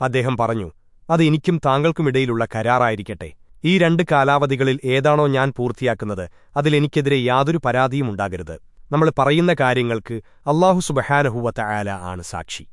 അദ്ദേഹം പറഞ്ഞു അത് എനിക്കും താങ്കൾക്കുമിടയിലുള്ള കരാറായിരിക്കട്ടെ. ഈ രണ്ട് കാലാവധികളിൽ ഏതാണോ ഞാൻ പൂർത്തിയാക്കുന്നത് അതിലെനിക്കെതിരെ യാതൊരു പരാതിയും ഉണ്ടാകരുത്. നമ്മൾ പറയുന്ന കാര്യങ്ങൾക്ക് അള്ളാഹു സുബഹാനഹുവത്ത ആല ആണ് സാക്ഷി.